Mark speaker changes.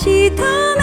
Speaker 1: 记得